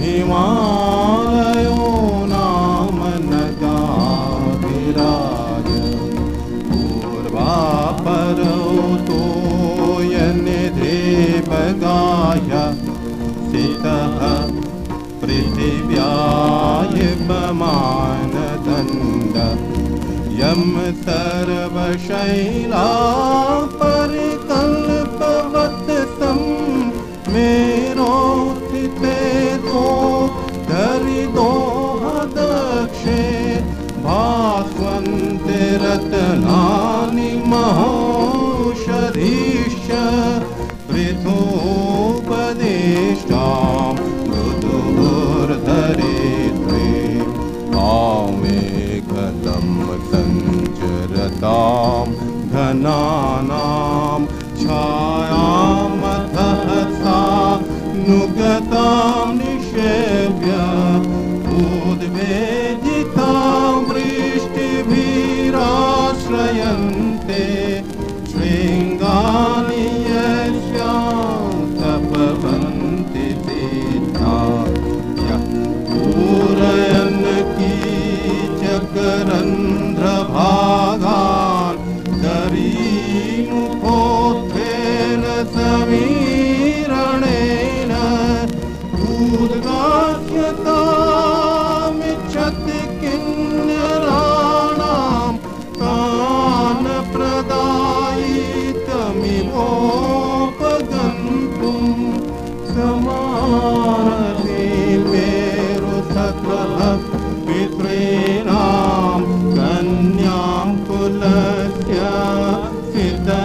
हिमालयो नाम नगाभिराज। पूर्वापरतो यनिधिपगाय सितः पृथिव्याय पमानदण्ड यं सर्वशैला परिकल्पवत् तं मेरोथिते महौषधीश्च पृथोपदिष्टां मृदुर्धरित्वे आमेघलं सञ्चरतां घनानां कीचकरन्ध्रभागान् दरीमुखोत्थेन समीरणेन उद्गाह्यतामिच्छति किन्नराणां तान् प्रदायितमिवोपगन्तुं समानते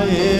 Aê.